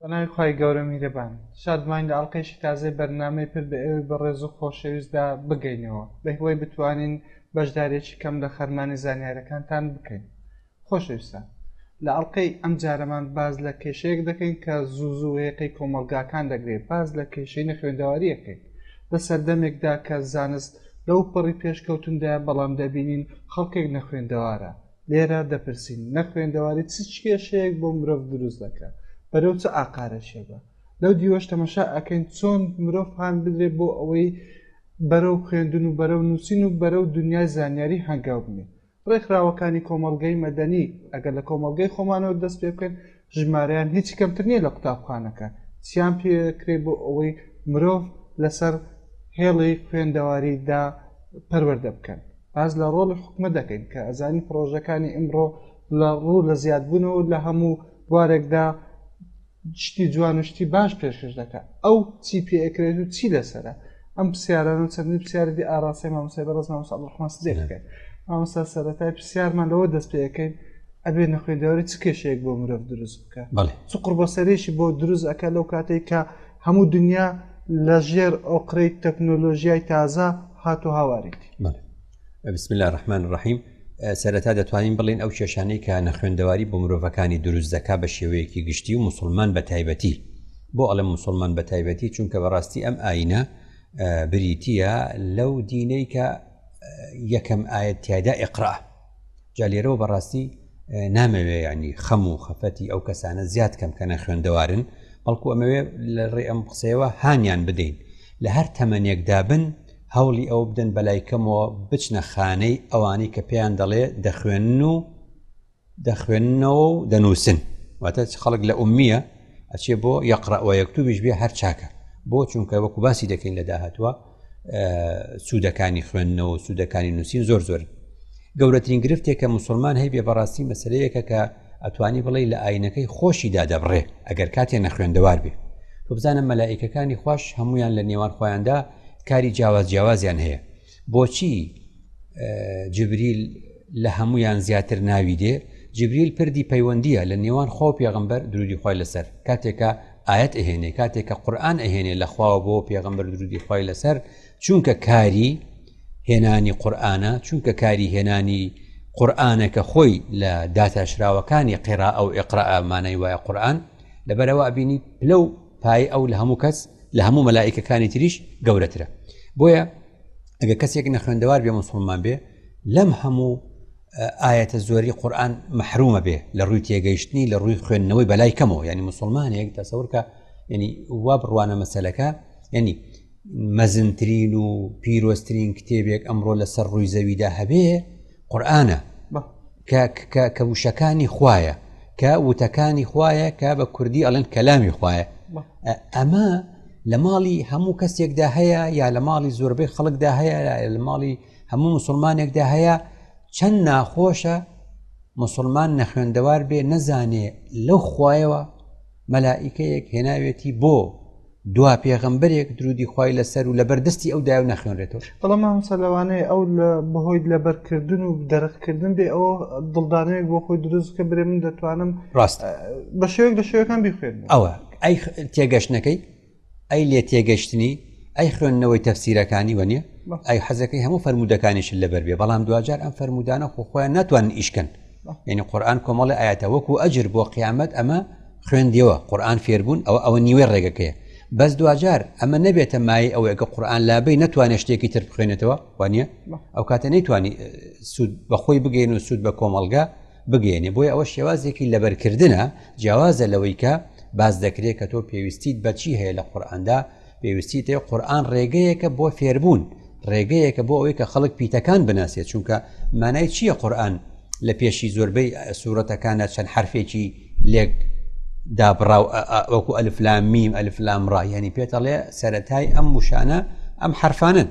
بەناوی خوای گەورە میرەبان. شادمانی لە ئەڵقەیەکی تازەی بەرنامەی پر بە ئێوەی بەڕێز و خۆشەویستدا بگەینەوە بەهیوای بتوانین بەشداریەکی کەم لە خەرمانی زانیارەکانتان بکەین خۆشەویستان لە ئەڵقەی ئەم جارەمان باز لە کێشەیەک دەکەین کە زوو زوو هێقی کۆمەڵگاکان دەگرێت باز لە کێشەی نەخوێندەواریەکەین لە سەردەمێکدا کە زانست لەو پەڕی پێشکەوتندایە بەڵام دەبینین خەڵکێک نەخوێندەوارە لێرە دەپرسین نەخوێندەواری چ کێشەیەک بۆ مرۆڤ دروست دەکە بەرەو چ ئاقارەشێبە لەو دیوەش تەمەشا ئەکەین چۆن مرۆڤ هاان بدرێ بۆ ئەوەی بەرەو خوێندن و بەرەو نووسین و بەرەو دنیای زانیاری هەنگاو بنێ ڕێکخراوەکانی کۆمەڵگەی مەدەنی ئەگەر لە کۆمەڵگەی خۆمانەوە دەست پێ بکەن ژمارەیان هیچ کەمتر نیە لە قوتابخانەکە چیان پێکرێ بۆ ئەوەی مرۆڤ لەسەر هێڵی خوێندەواری دا پەروەردە بکەن باس لە ڕۆڵی حکومە دەکەین کە ئەزانی پرۆژەکانی ئمڕۆ لە ڕوو لە زیادبوونەوە لە هەموو بوارێکدا شتی جوان و شتی باش پێشکەش دەکات ئەو چی پێکرێت و چی لەسرە ئەم پرسیارانە چەندین پرسیاری دی ئاراستەی مامۆستای بەڕێز مامۆستا عەبدولڕەحمان سدیق بکەین مامۆستا سەرەتای پرسیارمان لەوە دەست پێ یەکەین ئەبێ نەخوێندەوەری چ کێشەیەک بۆ مرۆڤ دروست بکە بەڵێ چ قڕبەسەرێکی بۆ دروست ئەکە لەو کاتێک کە هەموو دنیا لە ژێر ئۆقرەی تەکنۆلۆژیای تازە هاتو هاوارێتی بەڵێ بسم الله الرحمن الرحیم سەرەتا دەتوانین بڵین ئەو کێشانەی کە نەخوێندەواری بۆ مرۆڤەکانی دروست دەکا بە شێوەیەکی گشتی و مسلمان بە تایبەتی بۆ ئەڵم مسلمان بە تایبەتی چونکە بەڕاستی ئەم ئاینە بریتە لەو دینەی کە یەکەم ئاەت تایدا ئقرا جا لێرەوە بەڕاستی نامەوێ ینی خەم و خەفەتی ئەو کەسانە زیاد کەم کە نەخوێندەوارن بەڵکو ئەمەوێ لە ڕێ ئەم قسەوە هانیان بدەین لە هەر تەمەنێکدا بن هەوڵی ئەوە بدەن بەلای کەمەوە بچنە خانەی ئەوانەی کە پێیان دەڵێ دەخوێنن و دەخوێننەوە و دەنووسن واتە خەڵک لە ئومیە ئەچێ بۆ یەقرەوە یەکتوبیش بێ هەر چاکە بۆ چونکە وەکو باسی دەکەین لە داهتووە سوودەکانی خوێندنەوە سوودەکانی نووسین زۆر زۆر گەورەترین گرفتێک کە مسلمان هەی بێ بەڕاستی مەسلەیەکە کە ئەتوانی بڵێ لە ئاینەکەی خۆشی دادەبڕێ ئەگەر کاتێ نەخوێندەوار بێ بزانە مەلایکەکانی خوش هەمویان لە نێوان خۆیاندا کاری جیاواز جیاوازیان هەیە بۆچی جبریل لە هەمویان زیاتر ناوی دێ جبریل پردی پەیوەندیە لە نێوان خۆ پێغمبەر درودی خۆی لەسەر کاتێکە ئاەت ئەهێنێ کاتێکە قورآن ئەهێنێ لە خواوە بۆ پێغمبەر درودی خۆی لەسەر چونکە کاری هێنانی قورآانە چونکە کاری هێنانی قورآانەکە خۆی لە داتاشراوەکانی قێرا ئەو ئقرا مانای وایە قورآن لەبەرەوە ئەبینی پلە و پای ئەو لە هەموو کەس لە هەموو مەلایکەکانی تریش گەورەترە بۆیە ئەگە کەسێک نەخوێندەوار بێ مسلمان بێ لەم هەموو ئاەتە زۆری قورآن محرومە بێ لە ڕووی تێگەیشتنی لە ڕووی خوێندنەوەی بەلای کەمەوە ینی مسلمانێک تەسەورکە ینی وا بڕوانە مەسلەکە ینی مەزنترین و پیرۆسترین کتێبێک ئەمڕۆ لەسەر ڕووی زەویدا هەبێ قورئانە کە وشەکانی خویە کە وتەکانی خویە کە بە کوردی ئەڵێن کەلامی خویە ئەمە لە ماڵی هەموو کەسێکدا هەیە یا لە ماڵی زۆربەی خەڵکدا هەیە لە ماڵی هەموو مسلمانێکدا هەیە چەند ناخۆشە مسلمان نەخوێندەوار بێ نەزانێ لەو خوایەوە مەلائیکەیەک هێناوێتی بۆ دوا پێغەمبەرێک درودی خی لەسەر و لە بەردەستی ئەو داو نەخوێنرێتەوە بەڵام هەمسە لەوانەیە ئەو لە بەهۆی لەبەرکردن و دەرخکردن بێ ئەو دڵدانەیەک بۆ خۆی دروست کە برێ من دەتوانم ڕاست بە شێوێک لە شێوەکان بخوێن ئەوە ئەی تێگەشتنەکەی ئەی لێ تێگەشتنی ئەی خوێندنەوەی تەفسیرەکانی وە نیە ئەی حەزەکەی هەموو فەرمودەکانیش لەبەر بێ بەڵام دوجار ئەم فەرمودانە خۆ خۆیان ناتوانن ئیشکن یعنی قورآن کۆمەڵی ئاەتە وەکو ئەجر بۆ قیامەت ئەمە خوێندیەوە قورآن فێربوون ئەوە ئەوە نیوەی ڕێگەکەیە بەس دوجار ئەمە نەبێتە مای ئەوەیە کە قورآان لابی نتوانێت شتێکی تر بخوێنێتەوە وانە ئەو کاتە نەیتوانی سوود بەخۆی بگەین و سوود بە کۆمەلگا بگەیەنێ بۆیە ئەوە شێوازێکی لەبەرکردە جیاوازە لەوەی کە باز دەکرێت کە تۆ پێویستیت بەچی هەیە لە قورآاندا پێویستی تێ قورآان ڕێگەیەکە بۆ فێربوون ڕێگەیەکە بۆ ئەوەی کە خەڵک پیتەکان بناسێت چونکە مانای چییە قورآن لە پێشی زۆربەی سوورەتەکانە چەند حرفێکی لێک دابڕاو وەکو ئەلفلام میم ئەلفلام ڕایانی پێتەڵێ سەتای ئەم وشانە ئەم حرفانن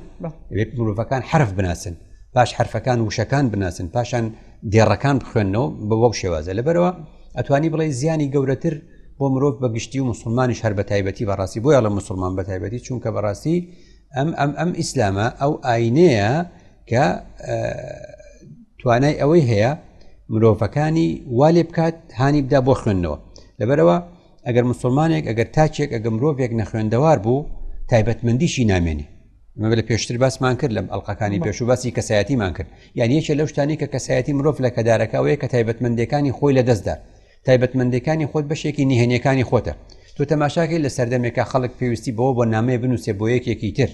مرۆڤەکان حرف بناسن باش حرفەکان وشەکان بناسن پاشان دێڕەکان بخوێندنەوە بە بەو شێوازە لەبەرەوە ئەتوانی بڵێ زیانی گەورەتر بۆ مرۆڤ بە گشتی و مسلمانش هەر بە تایبەتی بەڕاستی بۆ یاڵە مسلمان بە تایبەتی چونکە بەڕاستی ئەم ئەم ئەم ئیسلامە ئەو ئاینەیە کە توانای ئەوەی هەیە مرۆڤەکانی والێ بکات هانی بدا بۆ خوێندنەوە لەبەرەوە ئەگەر مسلمانێک ئەگەر تاچێک ئەگە مرۆڤێک نەخوێندەوار بوو تایبەتمەندیشی نامێنێ مەبێت لە پێشتر باسمان کرد لەم ئەلقەکانی پێشوو باسی کەسایەتیمان کرد یان یەکێ لەو شتانی کە کەسایەتی مرۆڤ لە کەدارەکەوەیە کە تایبەتمەندەکانی خۆی لە دەستدا تایبەتمەندەکانی خۆت بەشێکی نهێنیەکانی خۆتە تۆ تەماشاکەی لە سەردەمێکە خەڵک پێویستی بەوە بۆ نامەیە بنووسێ بۆ یەکێکی تر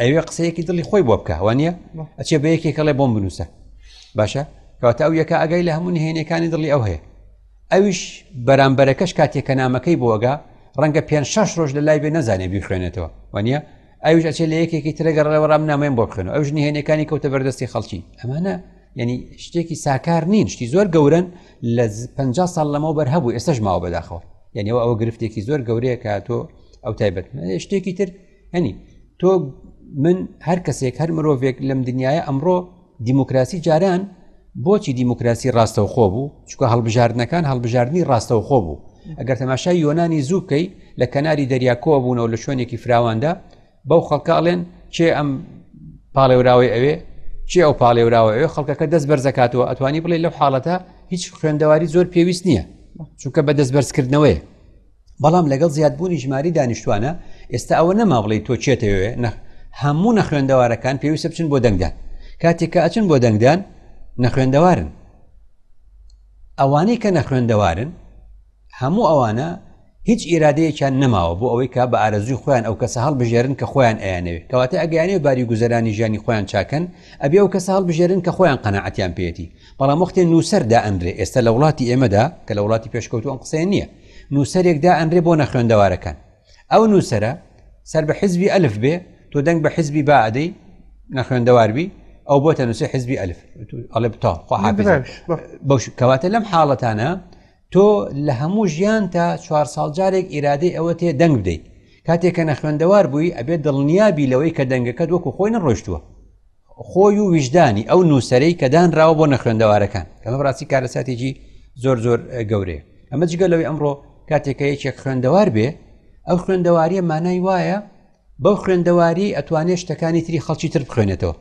ئەوێ قسەیەکی دڵی خۆی بۆ بکە وانە ئەچێ بە یەکێکەڵێ بۆم بنووسە باشە کەواتە ئەو یەکە ئەگەی لە هەموو نهێنەکانی دڵی ئەو هەیە ئەویش بەرامبەرەکەش کاتێکە نامەکەی بۆگە ڕەنگە پێ شش ڕۆژ لە لای بێ نەزانێ بیخوێنێتەوە وانە ئەوش ئەچێ لە یەکێکی ترەگەڕێەوە ڕام نامەیان بۆ بخێنەوە ئەوش نهێنەکانی کەوتە بەردەستی خەڵکی ئەمانە یعنی شتێکی ساکار نین شتی زۆر گەورن لە 50 ساڵ لەمەوە بەر هەبوو ئێستش ماوە بەداخەوە یعنیەوە ئەوە گرفتێکی زۆر گەورەیە کە تۆ ئەو تایبەت شتێکی تر هەنی تۆ من هەر کەسێک هەر مرۆڤێک لەم دنیاە ئەمڕۆ دیموکراسی جاران بۆچی دیموکراسی ڕاستەوخۆ بوو چکە هەڵبژاردنەکان هەڵبژاردننی ڕاستەوخۆ بوو ئەگەر تەماشای یۆنانی زوو بکەی لە کەناری دەریاکۆ بوونەوە لە شوێنێکی فراواندا بەو خەڵکە ئەڵێن چێ ئەم پاڵێوراوی ئەوێ چێ ئەو پاڵێوراوە ئەوێ خەڵکەکە دەست بەرزەکاتەوە ئەتوانی بڵێ لەو حاڵەتە هیچ خوێندەواری زۆر پێویست نییە چونکە بە دەستبەرزکردنەوەی بەڵام لەگەڵ زیادبوونی ژماری دانیشتوانە ئێستا ئەوە نەما بڵی تۆ چێتەوێ نەخ هەموو نەخوێندەوارەکان پێویستە بچن بۆ دەنگدان کاتێک کە ئەچن بۆ دەنگدان نەخوێندەوارن ئەوانەی کە نەخوێندەوارن هەموو ئەوانە هیچ ئیرادەیەکیان نەماوە بۆ ئەوەی کا بە ئارەزوی خۆیان ئەو کەسە هەڵ بژێرن کە خۆیان ئەیانەوێت کەواتە ئەگەیانێ باری گوزەرانی ژیانی خۆیان چاکەن ئەبێ ئەو کەسە هەڵ بژێرن کە خۆیان قەنەعەتیان پێێتی بەڵام وەختێ نووسەردا ئەنرێ ئێستا لە وڵاتی ئێمەدا کە لە وڵاتی پێشکەوتوان قسەیە نییە نووسەرێک دائەنرێ بۆ نەخوێندەوارەکان ئەو نووسرە سەر بە حزبی ئەلف بێ تۆ دەنگ بە حزبی با ئەدەی نەخوێندەواربی ئەو بۆتە نووسێ حزبی ئەلف ئەڵێ بتا بەش کەواتە لەم حاڵەتانە تۆ لە هەموو ژیان تا چوار ساڵ جارێک ئیرادەی ئەوە تێ دەنگ بدەیت کاتێک کە نەخوێندەوار بووی ئەبێت دڵنیابی لەوەی کە دەنگەکەت وەکو خۆی نەڕۆشتووە خۆی و ویژدانی ئەو نووسەرەی کە دانراوە بۆ نەخوێندەوارەکان ئەمە بڕاستی کارەساتێکی زۆر زۆر گەورەیە ئەمە جگە لەوەی ئەمڕۆ کاتێکە یەکێک خوێندەوار بێ ئەو خوێندەواریە مانای وایە بەو خوێندەواری ئەتوانێت شتەکانی تری خەڵکی تر بخوێنێتەوە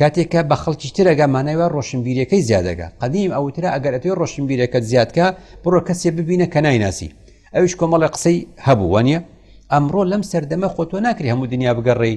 کاتێکە بە خەڵکی ترەگە مانایوە ڕۆشنبیرەکەی زیادەگە قدیم ئەوترا ئەگەر ئەتوێ ڕۆشنبیرەکەت زیادکە بڕۆ کەسێ ببینە کە نایناسی ئەوش کۆمەڵی قسەی هەبوو وە نیە ئەمڕۆ لەم سەردەمە خۆتۆ ناکری هەموو دنیا بگەڕێی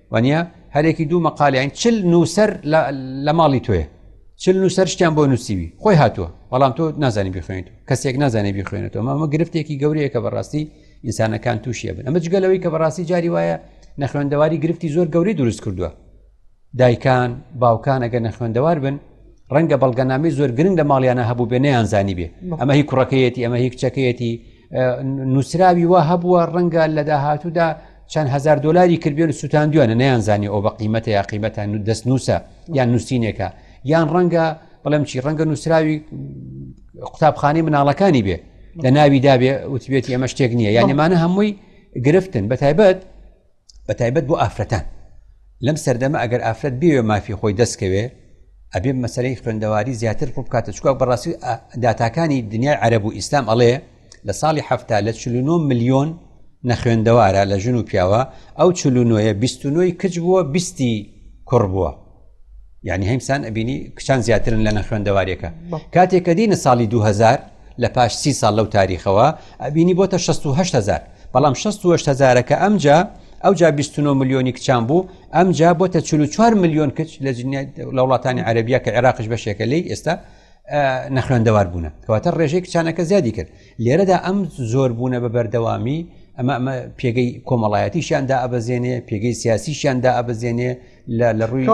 وانە هەرێکی دوو مەقالیان چل نووسەر لە ماڵی تۆیە چل نووسەر شتیان بۆ نووسیوی خۆی هاتووە بەڵام تۆ نازانی بخوێنیت کەسێک نازانانی بخوێنێتەوە مامە گرفتێکی گەورەیە کە بەڕاستی ئینسانەکان تووشیە بن ئەمە جگەلەوەی کە بەڕاستی جاری وایە نەخوێندەواری گرفتی زۆر گەوری دروست کردووە دایکان باوکان ئەگەر نەخوێندەوار بن ڕەنگە بەڵگەنامی زۆر گرنگ لە ماڵیانە هەبوو بێ نیان زانی بێ ئەمە هی کوڕەکەیەتی ئەمە هی کچەکەیەتی نووسراوی وا هەبووە ڕەنگە لە داهاتوودا چەند هزار دلاری کردێن و سووتاندویانە نیانزانانی ئەو بە قیمەتە یا قیمەتان و دەست نووسە یان نووسینێکە یان ڕەنگە بڵێم چی ڕەنگە نووسراوی قوتابخانەی مناڵەکانی بێ لە ناوی دابێ وتبێت ئەمە شتێک نییە یانەمانە هەمووی گرفتن بە تایبەت بە تایبەت بۆ ئافرەتان لەم سەردەمە ئەگەر ئافرەت بێوێ مافی خۆی دەستکەوێ ئەبێ مەسلەی خوێندەواری زیاتر ڕووبکاتە چکا بەڕاستی داتاکانی دنیای عەرب و ئیسلام ئەڵێ لە ساڵی حەفتا لە چلو نۆ ملیۆن نەخوێندەوارە لە ژن و پیاوە ئەو چلو نۆیە بیست و نۆی کچ بووە بیستی کوڕ بووە یعنی هەمسان ئەبینی کچان زیاترن لە نەخوێندەوارەکە کاتێک کە دینە ساڵی 2000 لە پاش سی ساڵ لەو تاریخەوە ئەبینی بۆتە 16هزار بەڵام 16هزارەکە ئەمجا ئەو جا 29 میلیۆنی کچان بوو ئەمجا بۆتە 44 میلیۆن کچ لە جنیات لە وڵاتانی عەربیە کە عێراقش بەشێکە لی ئێستا نەخوێندەوار بوونە کەواتە ڕێژەی کچانەکە زیادی کرد لێرەدا ئەم زۆر بوونە بە بەردەوامی ئەمە ئەمە پێگەی کۆمەڵایەتیشیاندا ئەبەزێنێ پێگەی سیاسیشیاندا ئەبەزێنێ لە لە ڕووی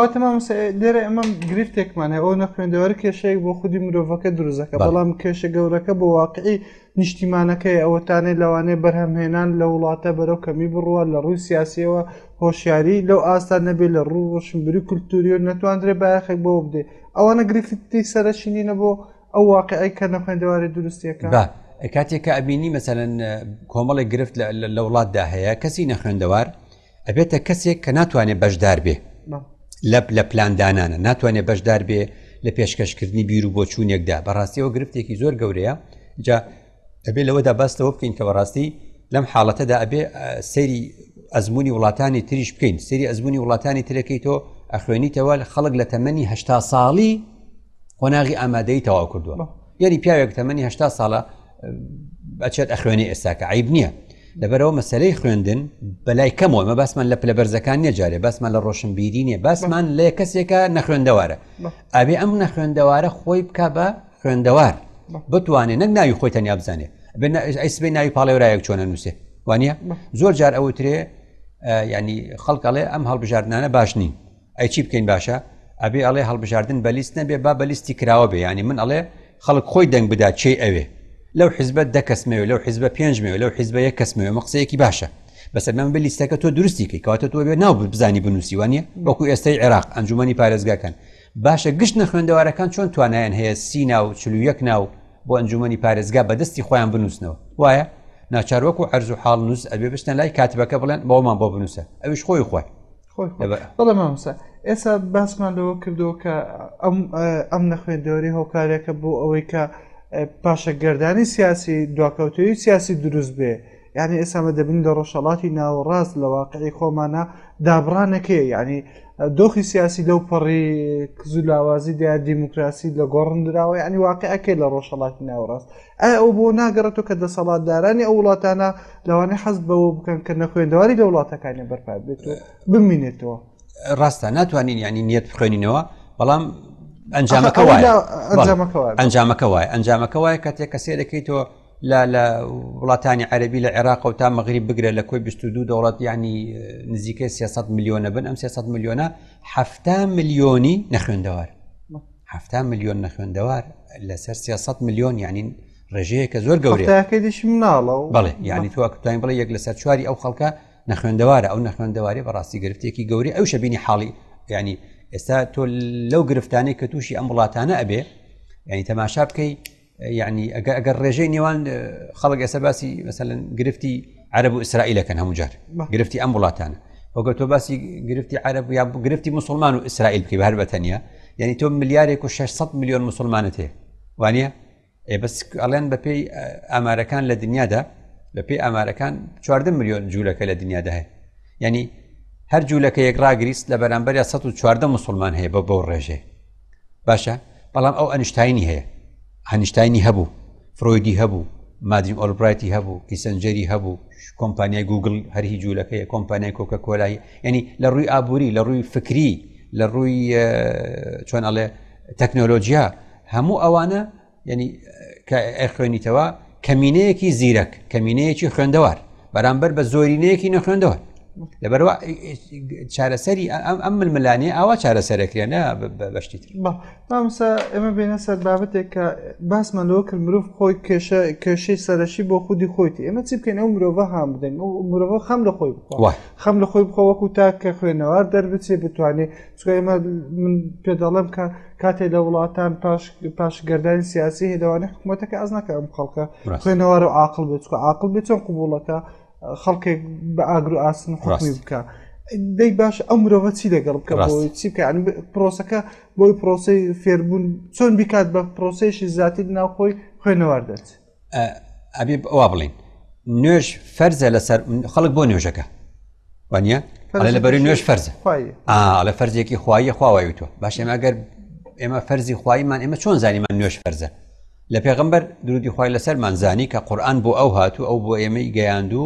لێرە ئەمە گرفتێکمان هەیە ئەو نەخوێندەوەر کێشەیەک بۆ خودی مرۆڤەکە دروزەکە بەڵام کێشە گەورەکە بۆ واقعی نیشتیمانەکەی ئەوەتانەی لەوانەیە بەرهەمهێنان لە وڵاتە بەرەو کەمی بڕوات لە ڕووی سیاسیەوە هۆشیاری لەو ئاستا نەبێت لە ڕوو ڕۆشنبری و کلتوری و نەتواندرێ بایەخێک بەوە بدێ ئەوانە گرفتی سەرەکی نینە بۆ ئەو واقعی کە نەخوێندەواری دروستیەکە با کاتێکە ئەبینی مەسەن کۆمەڵی گرفت لە وڵاتدا هەیە کەسی نەخوێندەوار ئەبێتە کەسێک کە ناتوانێت بەشدار بێ لەپ لە پلاندانانە ناتوانێت بەشدار بێ لە پێشکەشکردنی بیر و بۆچوونێکدا بەڕاستیەوە گرفتێکی زۆر گەورەیە جا ئەبێ لەوەدا باستەوە بکەین کە بەڕاستی لەم حاڵەتەدا ئەبێ سەیری ئەزمموی وڵاتانی تریش بکەین سری ئەزمموی وڵاتانی ترەکەی تۆ ئەخوێنیتەوە لە خەڵک لە تەمەنی هشتا ساڵی قۆناغی ئامادەی تەواو کردووە یاری پیاوێک تەمەنی هشتا ساڵە بەچێت ئەخوێنی ئێستاکە عیب نییە لەبەرەوە مەسلەی خوێندن بەلای کەمەوە مە باسمان لە پلە بەرزەکان نێجارێ باسمان لە ڕۆشنبیری نیە باسمان لە کەسێکە نەخوێندەوارە ئەبێ ئەم نەخوێندەوارە خۆی بکە بە خوێندەوار بتوانێت نەک ناوی خۆی تەنیا بزانێت ئەیسبێ ناوی پاڵێورایەک چۆنە نووسێ وانە زۆر جار ئەوترێ ینی خەڵکەڵێ ئەم هەڵبژاردنانە باش نین ئەی چی بکەین باشە ئەبێ ئەڵێ هەڵبژاردن بەلیست نەبێ با بەلیستی کراوە بێ ینی من ئەڵێ خەڵک خۆی دەنگ بدا چی ئەوێ لەو حیزبە دە کەسمەوێ لەو حیزبە پێنجمەوێ لەو حیزبە یە کەسمەوێ مە قسەیەکی باشە بەسەر من بە لیستەکە تۆ درستی کەی کەواتە تۆ بێ ناو بزانی بنووسیوانە وەکو ئێستای عێراق ئەنجومی پارێزگاکەن باشە گشت نەخوێندەوارەکان چۆن توانایان هەیە سینا و چلو یەک ناو بۆ ئەنجومی پارێزگا بەدەستی خۆیان بنووسنەوە وایە ناچارۆک و عەرز و حاڵ نووس ئەبێ بچنە لای کاتبەکە بڵێن بەومان بۆ بنووسە ئەوش خۆی خۆی بەڵێ مامسا ئێستا باسمان لەوە کردو کە ئەم نەخوێندەوەری هۆکارێکە بۆ ئەوەی کە پاشە گردردانی سیاسی دواکەوتوی سیاسی دروست بێ یعنی ئێسامە دەبین لە ڕۆژەڵاتی ناوەڕاست لە واقعی خۆمانە دابڕانەکەی ینی دۆخی سیاسی لەو پەڕی کزولاوازی دیا دیموکراسی لە گۆڕندراوە ینی واقعەکەی لە ڕۆژەڵاتی ناوەڕاست ئایا ئەوە بۆ ناگەڕێتەوە کە دەسەڵاتدارانی ئەو وڵاتانە لەوانەیە حەز بەوە بکەن کە نەخوێندەواری لە وڵاتەکانی بەرپا بێت و بمینێتەوە ڕاستە ناتوانین ینی نیەت بخوێنینەوە بەڵام ئەنجامەکە وایە ئەنجامەکە وایە ئەنجامەکە وایە کە تێک کە سێرەکەیتەوە لە لە وڵاتانی عەربی لە عێراق و تا مەغری بگرە لە کۆی 22 دەوڵەت ینی نزیکە 300 میلیۆنە بن ئەم 300 میلیۆنە ه میلیۆنی نەخوێندەوار حەفتا ملیۆن نەخوێندەوار لەسەر سێ سەد ملیۆن یعنی ڕێژەیەکە زۆر گەورەکەدیش مناڵە و بڵێ یعنی تو توانین بڵێ یەک لەسەر چواری ئەو خەڵکە نەخوێندەوارە ئەو نەخوێندەواری بەڕاستی گرفتێکی گەوری ئەو شەبینی حاڵی ینی ئێستا تۆ لەو گرفتانەی کە تووشی ئەم وڵاتانە ئەبێ ینی تەماشا بکەیت یعنی ئەگەر ڕێژەی نێوان خەڵک ئێستا باسی مەسەن گرفتی عرب و ئیسرائیلەکەن هەمووجار گرفتی ئەم وڵاتانە وەگە تۆ باسی گرفتی عرب یا گرفتی مسلمان و ئیسرائیل بکە هەر بەتەنیا یعنی تۆ ملیارێک و 600 میلیۆن مسلمانت هەیە وانە ئێ بەس ئەڵێن بەپی ئامارەکان لە دنیادا بەپی ئامارەکان چواردە میلیۆن جوولەکە لە دنیادا هەیە یعنی هەر جوولەکە یەک ڕاگریست لە بەرامبەر 1940 مسلمان هەیە بە بەو ڕێژێ باشە بەڵام ئەو ئەنیشتینی هەیە هەنیشتینی هەبوو فرۆیدی هەبوو مادرین ئۆلبرایتی هەبوو کیسەنجەری هەبوو کۆمپانیای گوگل هەرهی جوولەکەی کۆمپانیای کۆکە کۆلایی ینی لە ڕووی ئابووری لە ڕووی فکری لە ڕووی چۆن ئەڵێ تەکنۆلۆژیا هەموو ئەوانە یعنی ئەخوێنیتەوە کەمینەیەکی زیرەک کەمینەیەکی خوێندەوار بەرامبەر بە زۆرینەیەکی نەخوێندەوە لەبەروا چارەسەری ئەم ململانێ ئاوا چارەسەرەکرێنە بەشتی تر مامسا ئێمە بێنە سەر بابەتێک کە باسمان لەوە کرد مرۆڤ خۆی کێشە کێشەی سەرەشی بۆ خودی خۆیتی ئێمە چی بکەین ئەو مرۆڤە هام بدەین مرۆڤە خەم لە خۆی بخۆ خەم لە خۆی بخۆ وەکو تا کە خوێنەوار دەربچێ بتوانێت چونکە ئێمە من پێدەڵێم کە کاتێ لە وڵاتان پاش پاش گردردانی سیاسی هێدەوانە حکوومەتەکە ئەز ناکە ئەم خەڵکە خوێنەوارە و عقل بێت چکە عقل بێت چۆن قوبوڵەکە خەڵکێک بە ئاگر و ئاسن خڕاستی بکە. دەی باش ئەو مرۆڤە چی لەگەڵ بکە چی بکە پرۆسەکە بۆی پرۆسی فێربوون چۆن بیکات بە پرۆسێشی زیاتر ناوخۆی خوێنەوار دەچێت. ئەبێ ئەوە بڵین نوێژ فەرزە لەسەر خەڵک بۆ نوێژەکە وانە لە بەری نوێژ فەرز لە فەرزێکی خوایە خواوای تۆ باش ئێمە گەر ئێمە فەرزی خواییمان ئێمە چۆن زانیمان نوێش فەرزە لە پێغمبەر درودی خخوای لەسەرمان زانی کە قورآن بۆ ئەو هاتو ئەو بۆ ئێمەی گەیاندو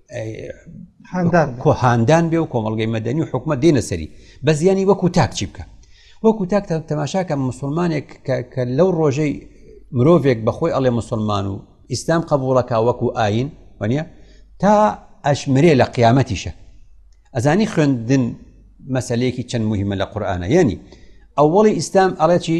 هاندان بێ و کۆمەلگەی مەدەنی و حکومە دێنە سەری بە زیانی وەکو تاک چی بکە وەکو تاک تەماشاکە مسلمانێک کە لەو ڕۆژەی مرۆڤێک بەخۆی ئەڵێ مسلمان و ئیسلام قبولەکە وەکو ئاین وەنە تا ئەشمرێ لە قیامەتیشە ئەزانی خوێندن مەسلەیەکی چەند مهمە لە قورآانە یعنی ئەوڵی ئیسلام ئەڵێکی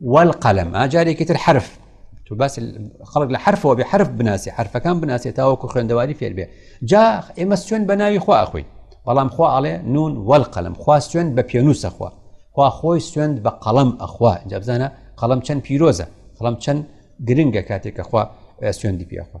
والقلم ئاجارێکی تر حرف تو باس خەڵک لە حرفەوە بێ حرف بناسی حرفەکان بناسێ تاوەکو خوێندەواری فێر بێ جا ئێمە سوێن بە ناوی خوا ئەخۆین بەڵام خوا ئاڵێ نون وەل قەلم خوا سوێن بە پێنووسە خوا خوا خۆی سوێند بە قەڵم ئەخوا جابزانە قەڵم چەند پیرۆزە قەڵم چەند گرنگە کاتێک کە خوا سوێندی پێخوا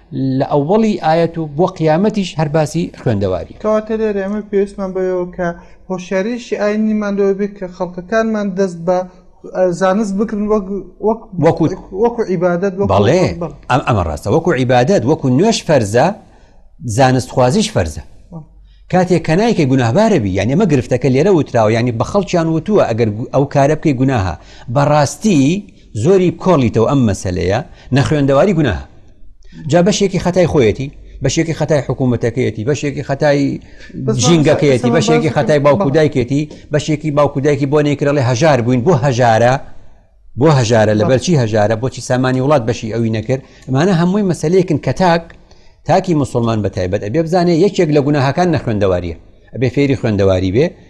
لە ئەوەڵی ئاەت و بۆ قیامەتیش هەر باسی خوێندەواری کەواتە لێر ئێمە پێویستمان بەوەوە کە هۆشیاریشی ئاینیمان لەوە بێت کە خەڵکەکانمان دەست بە زانست بکرن وەکو وەکو عیبادت بەڵێ ئەم ئەمە ڕاستە وەکو عیبادت وەکو نوێش فەرزە زانستخوازیش فەرزە کاتێک کە نایکە گوناهبارەبی یان ئەمە گرفتەکە لێرە وتراوە ینی بە خەڵکیان وتووە ئەگەر ئەو کارە بکەی گوناها بەڕاستی زۆری کۆڵیتەوە ئەم مەسلەیە نەخوێندەواری گوناهە جا بەشێکی خەتای خۆیەتی بەشێکی خەتای حکوومەتەکەیەتی بەشێکی خەتای ژینگەکەیەتی بەشێکی خەتای باوکودایکێتی بەشێکی باوکودایکی بۆ نەیکرڵێ هەژار بووین بۆ هەژارە بۆ هەژارە لە بەرچی هەژارە بۆچی سامانی وڵات بەشی ئەوی نەکرد ئەمانە هەمووی مەسلەیەکن کە تاک تاکی مسلمان بە تایبەت ئەبێ بزانێ یەکێک لە گوناهەکان نەخوێندەواریە ئەبێ فێری خوێندەواری بێ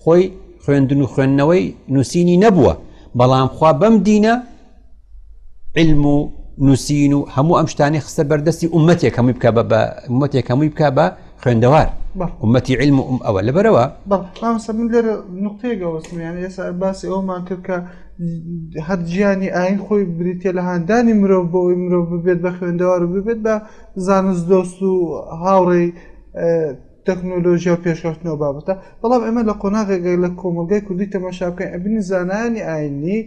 خۆی خوێندن و خوێندنەوەی نووسینی نەبووە بەڵام خوا بەم دینە علم و نووسین و هەموو ئەم شتانی خستە بەردەستی عومەتێک هەمووی بکە بە بە عومەتێک هەمووی بکە بە خوێندەوار عومەتی علم و ئەم ئەوە لەبەرەوە بەڵسە من لێرە نقطەیەگەوەستمیان ئێستا باسی ئەومان کرد کە هەر گیانی ئاین خۆی بریتە لە هاندانی مرۆڤ بۆ ئەوی مرۆڤ ببێت بە خوێندەوار ببێت بە زانست دۆست و هاوڕێی تەکنۆلۆژیا و پێشکەوتنە و بابەتە بەڵام ئێمە لە قۆناغێکە لە کۆمەلگای کوردی تەماشا بکەین ئەبنی زانانی ئاینی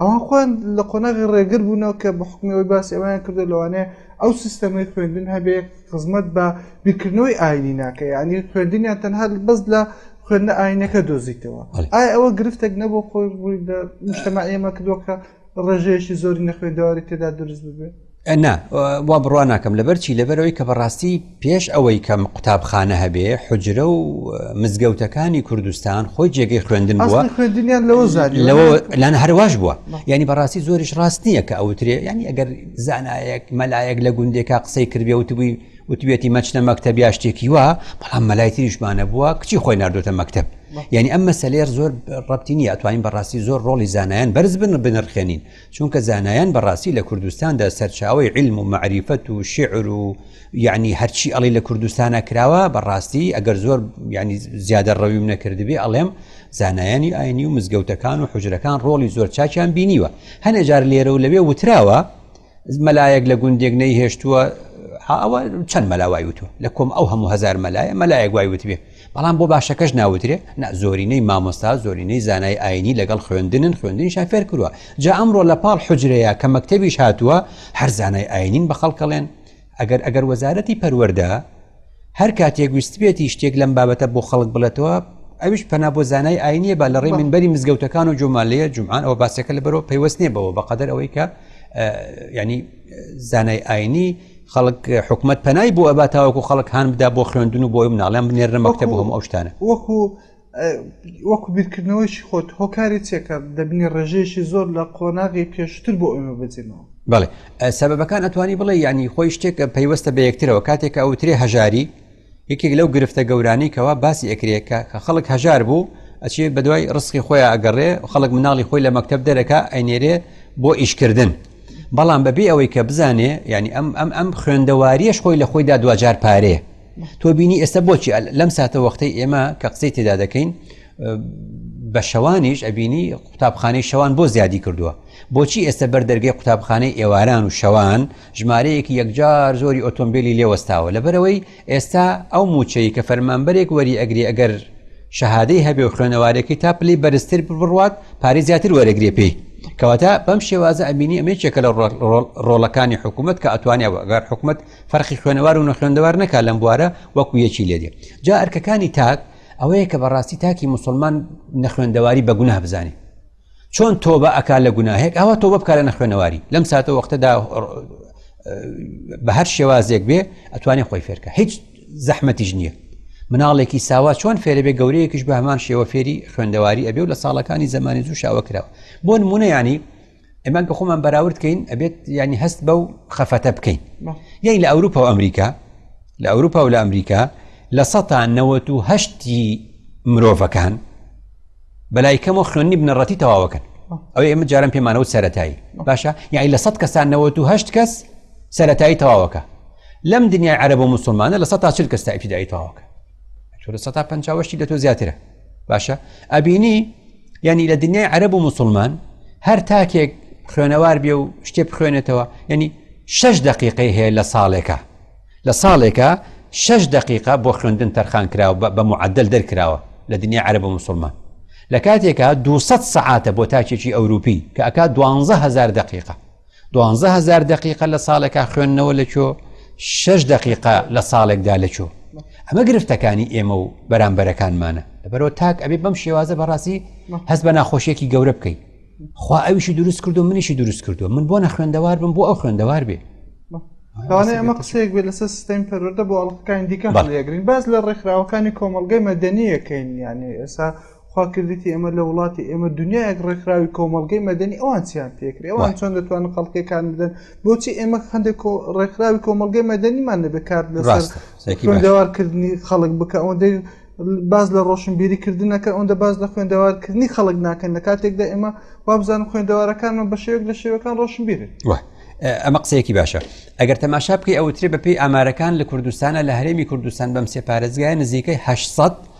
ئەوان خۆیان لە قۆناغی ڕێگر بوونەوە کە بە حکومەوەی باسی ئەویان کردو لەوانەیە ئەو سیستەمەی خوێندن هەبێ خزمەت بە بیرکردنەوەی ئاینی ناکە ینی خوێندنیان تەنها بەس لە خوێندە ئاینەکە دۆزیتەوە ئایا ئەوە گرفتێک نەبوو خۆی ڕووی لە نیشتەما ئێمە کردوەکە ڕێژەیەکی زۆری نەخوێندەواری تێدا دروست ببێت نا وا بڕوا ناکەم لەبەر چی لەبەرەوەی کە بەڕاستی پێش ئەوەی کەم قوتابخانە هەبێ حجرە و مزگەوتەکانی کوردستان خۆی جێگەی خوێندن بووە خوێندنیان لەوە زاری لەوە لەەن هەرواش بووە ینی بەڕاستی زۆریش ڕاست نییە کە ئەوترێ ینی ئەگەر زانایەک مەلایەک لە گوندێکا قسەی کردێ وتبووی وتبێتی مەچنە مەکتب یا شتێکی وا بەڵام مەلای تریشمانە بووە کچی خۆی نردۆتە مەکتب یعنی ئەم مەسلەر زۆر ڕەتی نیە توانین بەڕاستی زۆر ڕۆڵی زانایان بەرز بن بنرخێنین چونکە زانایان بەڕاستی لە کوردستاندا سەرچاوی علم و معریفەت و شعر و یعنی هەرچی ئەڵی لە کوردستانە کراوە بەڕاستی ئەگەر زۆر ینی زیادە ڕەویم نەکردبی ئەڵێم زانایانی ئاینی و مزگەوتەکان و حجرەکان ڕۆڵی زۆر چاچیان بینیوە هەنێجار لێرە و لەوێ وتراوە مەلایەک لە گوندێک نەی هێشتووە ئەوە چەند مەلا وای وتو لە کۆم ئەو هەموو هزار مەلایە مەلایەک وای وتبێ بەڵام بۆ باشەکەش ناوترێ نە زۆرینەی مامۆستا زۆرینەی زانای ئاینی لەگەڵ خوێندنن خوێندنی شافێر کرووە جا ئەمڕۆ لە پاڵ حجرەیە کە مەکتتەبیش هاتووە هەر زانای ئاینین بە خەڵکەڵێن ئەگەر ئەگەر وەزارەتی پەروەەردە هەر کاتێک ویستبێتی شتێک لەم بابەتە بۆ خەڵک بڵێتەوە ئەوش پەنا بۆ زانای ئاینیە با لە ڕێ من بەری مزگەوتەکان و جومالەیە جومان ئەو باسەکە لە بەرەوە پەیوەست نیە بەوە بەقدر ئەوەی کە ینی زانای ئاینی خەڵک حکومت پەنای بۆ ئەبا تاوەکو خەڵک هاان بدا بۆ خوێندن و بۆی مناڵیان بنێرنە مەکتتە بۆ هەم ئەوشتانە وەکو وەکو بیرکردنەوەیکی خۆت هۆکاری چێکە دەبنی ڕێژەیەکی زۆر لە قۆناغی پێشتر بۆ ئەمە بجێنەوە بڵێ سەبەکان ئەتوانی بڵێ ینی خۆی شتێک پەیوەستە بە یەکترەوە کاتێک ئەوترێ هەژاری یەکێک لەو گرفتە گەورانی کەوا باسی ئەکرێکە کە خەڵک هەژار بوو ئەچێت بە دوای ڕسقی خۆیان ئەگەڕێ خەڵک مناڵی خۆی لە مەکتب دەرەکە ئەینێرێ بۆ ئیشکردن بەڵام بەبێ ئەوەی کە بزانێ ینی ئەم ئەم ئەم خوێندەواریش خۆی لە خۆیدا دوجار پارەیە تۆ بینی ئێستا بۆچی لەم ساتە وەختەی ئێمە کە قسەی تێدا دەکەین بە شەوانیش ئەبینی قوتابخانەی شەوان بۆ زیادی کردووە بۆچی ئێستا بەر دەرگەی قوتابخانەی ئێواران و شەوان ژمارەیەکی یەکجار زۆری ئۆتۆمبیلی لێوەستاوە لەبەرەوەی ئێستا ئەو موچەی کە فەرمانبەرێک وەری ئەگری ئەگەر شەهادەی هەبێ و خوێنەوارەکەی تا پلی بەرزتر بڕوات پارێ زیاتر وەرەگرێ پێی کەواتە بەم شێوازە ئەمینی ئەمەیەکە لە ڕۆڵەکانی حکوومەت کە ئەتوانێت گەر حکوومەت فەرقی خوێنەوار و نەخوێندەوار نەکا لەم بوارە وەکو یەکی لێدێ جا ئەرکەکانی تاک ئەوەیە کە بەڕاستی تاکی مسلمان نەخوێندەواری بە گوناه بزانێت چۆن تۆ بە ئەکا لە گوناهێک ئەوە تۆ بکە لە نەخوێنەواری لەم ساتە وەختەدا بە هەر شێوازێک بێ ئەتوانێت خۆی فێرکە هیچ زەحمەتیش نییە مناڵێکی ساوا چۆن فێرە بێ گەورەیەکیش بە هەمان شێوە فێری خوێندەواری ئەبێ و لە ساڵەکانی زمانی زوو شاوە کراوە بۆ نمونە ینی ئەمان کە خۆمان بەراورد کەین ئەبێت ینی هەست بەو خەفەتە بکەین یەی لە ئەوروپا و ئەمریکا لە ئەوروپا و لە ئەمریکا لە سەتا نەوەت و هەشتی مرۆڤەکان بەلای کەمەوە خوێنی بنەڕەتی تەواوەکەن ئەو ئێمە جارم پێمانەوە سەتایی باشە یعنی لە سەد کەسان نەوەت و هەشت کەس سەتایی تەواوەکە لەم دنیای عرب و مسلمانە لە سە تا چل کەس تایفیدایی تەواوەکە چ سە پشتی لە تۆ زیاترە باشە ئەبینی ینی لە دنیای عەرب و مسلمان هەر تاکێک خوێنەوار بێ و شتێ بخوێنێتەوە ینی شش دقیقی هەیە لە ساڵێکە لە ساڵێکە شش دقیقا بۆ خوێندن تەرخان کراوە بە معدل دەرکراوە لە دنیا عرب و مسلمان لە کاتێکا 200 سعاتە بۆ تاچێکی ئەوروپی کە ئەک 12هزار دقیقا دوانزە هزار دقیقە لە ساڵێکا خوێندنەوە لە چۆ شش دقیقە لە ساڵێکدا لە چۆ ئەمە گرفتەکانی ئێمە و بەرامبەرەکانمانە لەبەرەوە تاک ئەبێ بەم شێوازە بەڕاستی هەست بە ناخۆشیەکی گەورە بکەیت خوا ئەویشی دروست کردو منیشی دروست کردو من بۆ نەخوێندەوار بم بۆ ئەو خوێندەوار بێ داوانێ ئەمە قسەیەک بێت لەسەر سیستەم پەروەردە بۆ ئەڵلقەکانی دیکە هەڵیەگرین باز لە ڕێکخراوەکانی کۆمەلگەی مەدەنیەکەین یعنی ئێسا خوا کردیتی ئێمە لە وڵاتی ئێمە دنیایەک ڕێکخراوی کۆمەلگەی مەدەنی ئەوان چیان پێکرێ ئەوان چۆن دەتوانن خەڵکەکان بدەن بۆچی ئێمە هەندێک ڕێکخراوی کۆمەلگەی مەدەنیمان نەبێ کار لەسەر خوێندەوارکردنی خەڵک بکە ئەوەندەی باز لە ڕۆشنبیری کردنەکە ئەوەندە باز لە خوێندەوارکردنی خەڵک ناکەن لە کاتێکدا ئێمە وابزانم خوێندەوارەکانمان بە شێوک لە شێوەکان ڕۆشنبیرن ئەمە قسەیەکی باشە ئەگەر تەماشا بکەی ئەوترێ بەپی ئامارەکان لە کوردستانە لە هەرێمی کوردستان بەم سێپارێزگای نزیکەی 600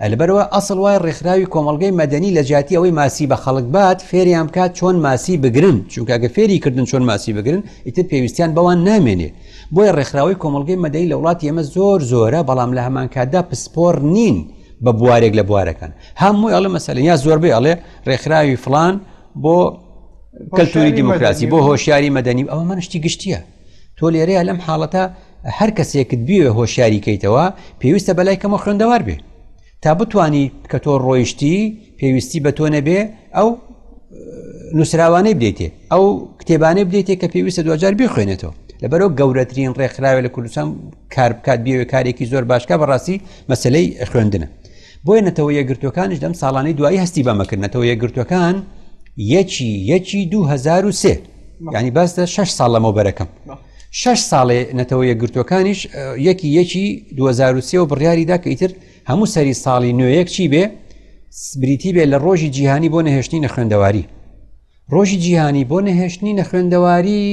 ئە لەبەرئەوە ئەسڵ وایە ڕێکخراوی کۆمەڵگەی مەدەنی لە جیاتی ئەوەی ماسی بە خەڵک بات فێریان بکات چۆن ماسی بگرن چونکە ئەگە فێری کردن چۆن ماسی بگرن ئیتر پێویستیان بەوان نامێنێ بۆیە ڕێکخراوەی کۆمەڵگەی مەدەی لە وڵات ئێمە زۆر زۆرە بەڵام لە هەمان کاتدا پسپۆر نین بە بوارێک لە بوارەکان هەمووی ئەڵە مەسەلە یا زۆربەی ئەڵێ ڕێکخراوی فلان بۆ کەلتوری دیموکراسی بۆ هۆشیاری مەدەنی ئەوە منشتی گشتیە تۆ لێرەیە لەم حاڵەتە هەر کەسێکت بوێ هۆشیاری کەیتەوە پێویستە بەلای کەمە خوێندەوار بێ تا بتانی کە تۆ ڕۆیشتی پێویستی بە تۆ نەبێ ئەو نووسراوانەی بدەیتێ ئەو کتێبانەی بدەیتێ کە پێویستە دوجار بخوێنێتەوە لەبەرەوە گەورەترین ڕێکخراوێ لە کوردستان کار بکات بێوێ کارێکی زۆر باشکە بەڕاستی مەسلەی خوێندنە بۆیە نەتەوە یەگرتوەکانش لەم ساڵانی دوایی هەستی بەمەکردنەتەوە یەگرتوەکان یەکی یەکی 2023 ینی بەستە 6 ساڵ لەمەوە بەرەکەم شش ساڵێ نەتەوە یەکگرتوەکانیش یەکی یەکی 2023 و بڕیاریدا کە ئیتر هەموو سەری ساڵی نوێیەک چی بێ بریتی بێ لە ڕۆژی جیهانی بۆ نەهێشتنی نەخوێندەواری ڕۆژی جیهانی بۆ نەهێشتنی نەخوێندەواری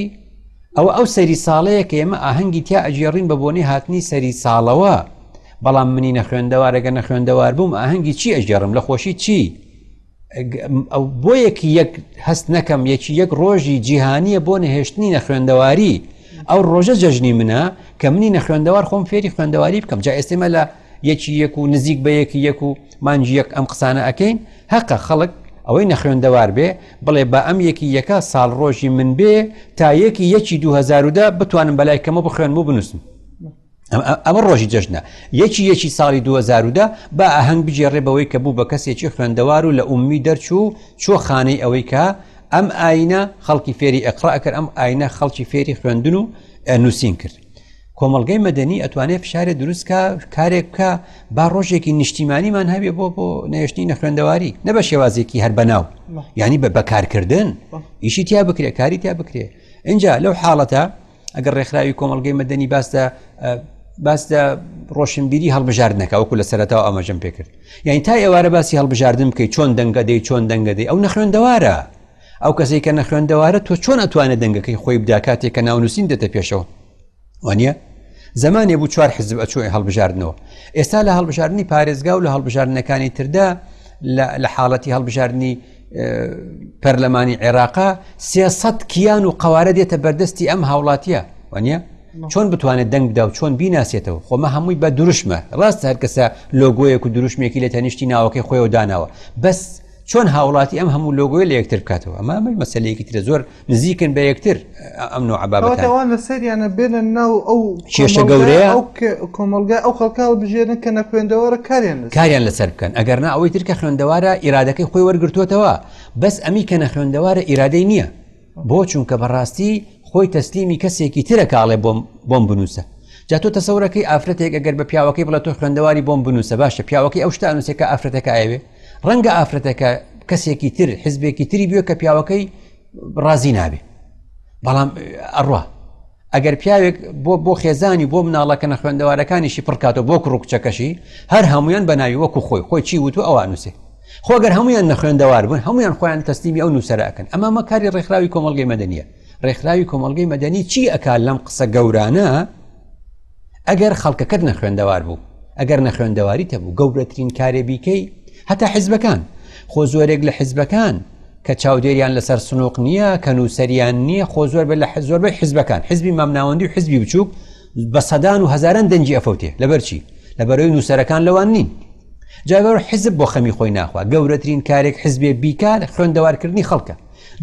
ئەوە ئەو سەری ساڵەیە کە ئێمە ئاهەنگی تیا ئەگێڕین بە بۆنەی هاتنی سەری ساڵەوە بەڵام منی نەخوێندەوارەگە نەخوێندەوار بووم ئاهەنگی چی ئەگێڕم لە خۆشی چی بۆ یەکی یەک هەست نەکەم یەکی یەک ڕۆژی جیهانیە بۆ نەهێشتنی نەخوێندەواری ئەو ڕۆژە جەژنی منە کە منی نەخوێندەوار خۆم فێری خوێندەواری بکەم جا ئێستێمە لە یەکی یەک و نزیک بە یەکی یەک و مانج یەک ئەم قسانە ئەەکەین هەقە خەڵک ئەوەی نەخوێندەوار بێ بڵێ بە ئەم یەکی یەکە ساڵ ڕۆژی من بێ تا یەکی یەکی 2010 بتوانم بەلای کەمە بخوێنم و بنووسم ئەمە ڕۆژی جەژنە یەکی یەکی ساڵی 2010 بە ئاهەنگ بگێڕێ بەوەی کە بوو بە کەسێکی خوێندەوار و لە عمی دەرچوو چۆ خانەی ئەوەی کە ئەم ئاینە خەڵکی فێری ئەقرا ئەکرد ئەم ئاینە خەڵکی فێری خوێندن و نووسین کرد کۆمەلگەی مەدەنی ئەتوانێت فشارێ دروستکە کارێک بکە با ڕۆژێکی نیشتیمانیمان هەبێ بۆ بۆ نەیشتنی نەخوێندەواری نە بە شێوازێکی هەر بەناو ینی بە بەکارکردن ئیشی تیا بکرێ کاری تیا بکرێ اینجا لەو حاڵەتە ئەگەر ڕێکخراوی کۆمەلگەی مەدەنی باسدا باس لە ڕۆشنبیری هەڵبژاردنەکە وەکو لە سەرەتاو ئاماژەم پێکرد یعنی تا ئێوارە باسی هەڵبژاردن بکەیت چۆن دەنگەدەی چۆن دەنگەدەی ئەو نەخوێندەوارە ئەو کەسی کە نەخوێندەوارە تۆ چۆن ئەتوانێت دەنگەکەی خۆی بدا کاتێک کە ناونووسین دێتە پێشەوە وانە زمانێ بوو چوار حزب ئەچوی هەڵبژاردنەوە ئێستا لە هەڵبژاردننی پارێزگا و لە هەڵبژاردنەکانی تردا لە حاڵەتی هەڵبژاردننی پەرلەمانی عێراقا سیاست کیان و قوارە دێتە بەردەستی ئەم هاوڵاتیە وانە چۆن بتوانێت دەنگ بدا و چۆن بیناسیێتەوە خۆمە هەمووی بە دروشمە ڕاست هەر کەسە لۆگوۆیەک و دروشمێکی لە تەنیشتی ناوەکەی خۆیەوە داناوە بەس چۆن هاوڵاتی ئەم هەموو لۆگۆی لە یەکتر بکاتەوە ئەمە ئەمەش مەسلەیەکی ترە زۆر نزیکن بە یەکتر ئەم نوع بابەتەوان لە سەریانە بێنە ناو ئەو کێشە گەورەیە ئەو کۆمەلگای ئەو خەڵکە هەڵبژێنن کە نە خوێندەوەرە کاریان کاریان لەسەر بکەن ئەگەر نا ئەوەی ترکە خوێندەوارە ئیرادەکەی خۆی وەرگتووەتەوە بەس ئەمی کە نە خوێندەوارە ئیرادەی نییە بۆ چونکە بەڕاستی خۆی تەسلیمی کەسێکی ترە کاڵێ بۆم بۆم بنووسە جا تۆ تەسەورەکەی ئافرەتێک ئەگەر بە پیاوەکەی بڵێت تۆ خوێندەواری بۆم بنووسە باشە پیاوەکەی ئەو شتانوسێکە ئافرەتەکە ئاوێ ڕەنگە ئافرەتەکە کەسێکی تر حزبێکی تری بێ کە پیاوەکەی ڕازی نابێ بەڵام ئەڕوا ئەگەر پیاوێک بۆ بۆ خێزانی بۆ مناڵەکە نە خوێندەوارەکانیشی پڕکاتەوە بۆ کوڕکچەکەشی هەر هەمویان بەناوی وەکو خۆی خۆی چی وتو ئەوانوسێ خۆگەر هەمویان نەخوێندەوار بوون هەمویان خۆیان تەسلیمی ئەو نووسرە ئەکەن ئەمە مەکاری ڕێکخراوی کۆمەلگەی مەدەنیە ڕێکخراوی کۆمەلگەی مەدەنی چی ئەک لەم قسە گەورانە ئەگەر خەڵکەکەت نەخوێندەوار بوو ئەگەر نەخوێندەواری تەبوو گەورەترین کارێ بیکەی هەتا حیزبەکان خۆ زۆرێک لە حیزبەکان کە چاودێریان لەسەر سنووق نییە کە نووسەریان نییە خۆ زۆر بە لە زۆربەی حیزبەکان حزبی مامناوەندی و حزبی بچووک بە سەدان و هزاران دەنجی ئەفوتێ لەبەرچی لە بەرەوەی نووسەرەکان لەوان نین جابەر حزب بۆ خەمی خۆی ناخوا گەورەترین کارێک حزبێ بیکار خوێندەوارکردنی خەڵکە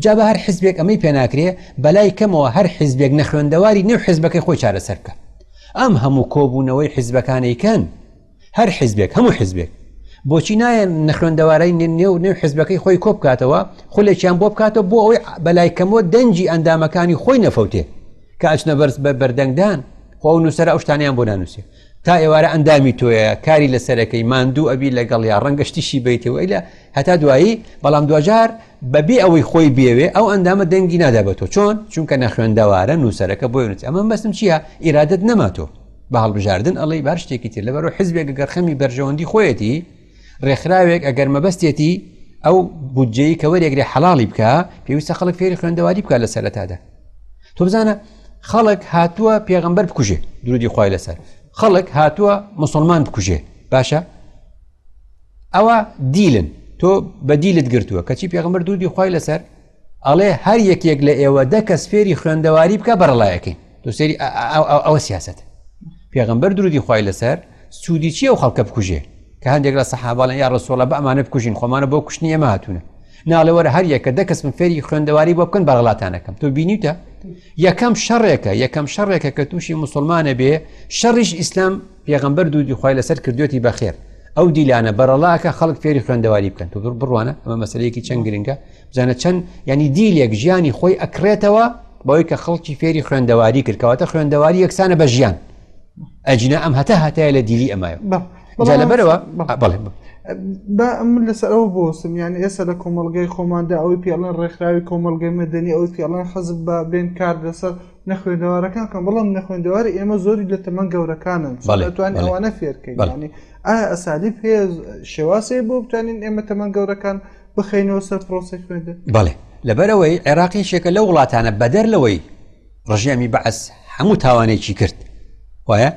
جابە هەر حزبێک ئەمەی پێناکرێ بەلای کەمەوە هەر حزبێک نەخوێندەواری نێو حزبەکەی خۆی چارەسەر بکە ئەم هەموو کۆبوونەوەی حزبەکانی کەن هەر حزبێک هەموو حزبێک بۆچی نایەن نەخوێندەوارەی نێو نێو حزبەکەی خۆی کۆ بکاتەوە خولێکیان بۆ بکاتەوە بۆ ئەوی بەلای کەمەوە دەنجی ئەندامەکانی خۆی نەفەوتێ کە ئەچنە بەرز بە بەردەنگدان خۆ نووسرا ئەو شتانیان بۆ نانووسێ تا ئێوارە ئەندامی تۆیە کاری لەسەرەکەی ماندوو ئەبی لەگەڵیا ڕەنگە شتیشی بیتەوە ئیلا هەتا دوایی بەڵام دوجار بەبێ ئەوەی خۆی بێوێ ئەو ئەندامە دەنگی نادا بە تۆ چۆن چونکە نەخوێندەوارە نووسەرەکە بۆی نووت ئەمە بەستم چییە ئیرادت نەما تۆ بە هەڵبژاردن ئەڵی بار شتێکی تر لەبەرو حزبێک گەرخەمی بەرژەوەندی خۆیەتی ڕێکخراوێک ئەگەر مەبەستێتی ئەو بودجەی کە وەرێگرێ حەڵی بکە پێویستە خەڵک فێری خوێندەواری بکە لە سەرەتادا تۆ بزانە خەڵک هاتووە پێغمبەر بکوژێ درودی خی لەسەر خەڵک هاتووە مسلمان بکوژێ باشە ئەوە دیلن تۆ بە دیلت گرتووە کەچی پێغمبەر دوودی خی لەسەر ئەڵێ هەر یەکێک لە ئێوە دە کەس فێری خوێندەواری بکە بەرەڵایەکەین دوسری ئەوە سیاست پێغمبەر درودی خی لەسەر سوودی چیە و خەڵکە بکوژێ کە هەندێک لە سەحابڵێن یا ڕسۆڵە بە ئەمانە بکوژین خۆمانە بۆ کوشتنی ئێمە هاتوونە ناڵێوەرە هەر یەکە دە کەسم فێری خوێندەواری بۆ بکەن بەغڵاتانەکەم تۆ بینیتە یەکەم شەڕێکە یەکەم شەڕێکە کە تووشی مسلمانە بێ شەڕیش ئیسلام پێغەمبەر دوودی خی لەسەر کردوێتی بەخێر ئەو دیلانە بەرەڵاکە خەڵک فێری خوێندەواری بکەن تو بڕوانە ئەمە مەسلەیەکی چەند گرنگە بزانە چەند ینی دیلێک ژیانی خۆی ئەکرێتەوە بەوەی کە خەڵکی فێری خوێندەواری کردکەواتە خوێندەواری یەکسانە بە ژیان ئەجینا ئەم هەتا هەتای لە دیلی ئەمایە لەبەرەوە بەڵێ با من لەسەر ئەو بۆسم یانی ئێستا لە کۆمەلگای خۆماندا ئەوی پێڵێن ڕێکخراوی کۆمەلگەی مەدەنی ئەوی پێڵێن حەزب بە بێن کار لەسەر نەخوێندەوارەکان بکەن بەڵام نەخوێندەواری ئێمە زۆری لە تەمەن گەورەکانن توانین ئەوانە فێرکەین بەڵانی ئایا ئەسالی پێ شێواسێ بۆ بتوانین ئێمە تەمەن گەورەکان بخینەوە سەر پرۆسی خوێندن بەڵێ لەبەرەوەی عێراقی شێکە لە وڵاتانە بەدەر لەوەی ڕژێمی بەعس هەموو تاوانێکی کرد وایە